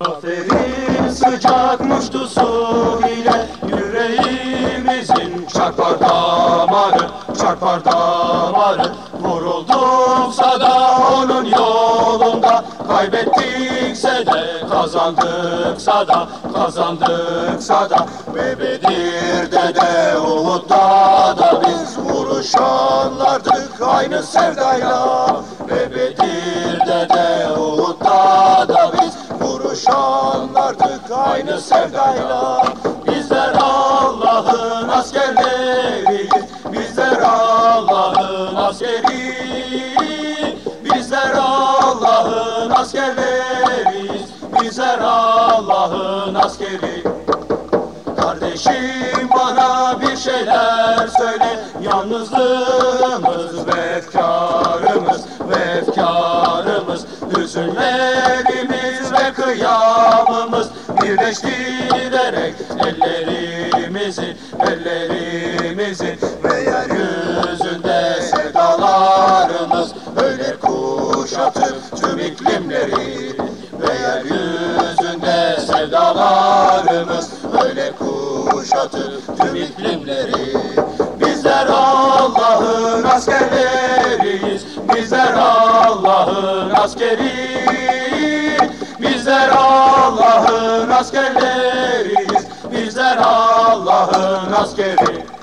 Aferin sıcakmıştı su ile yüreğimizin çarpar damarı, çarpar damarı. Vurulduksa da onun yolunda, kaybettikse de kazandıksa da, kazandıksa da. Ve Bedir'de de Uhud'da da biz vuruşanlardık aynı sevdayla. Ve aynı sevdayla. Bizler Allah'ın askerleriyiz, bizler Allah'ın askeri. Bizler Allah'ın askerleriyiz, bizler Allah'ın askeri. Kardeşim bana bir şeyler söyle Yalnızlığımız ve efkarımız ve efkarımız Hüzünlerimiz ve kıyamımız Birleştirerek ellerimizi, ellerimizi Ve yeryüzünde sevdalarımız Öyle kuşatır tüm iklimleri. Ve yeryüzünde sevdalarımız Öyle kuşatır tüm iklimleri. Bizler Allah'ın askerleriyiz Bizler Allah'ın askeri. Bizler Allah'ın askerleriyiz. Bizler Allah'ın askeri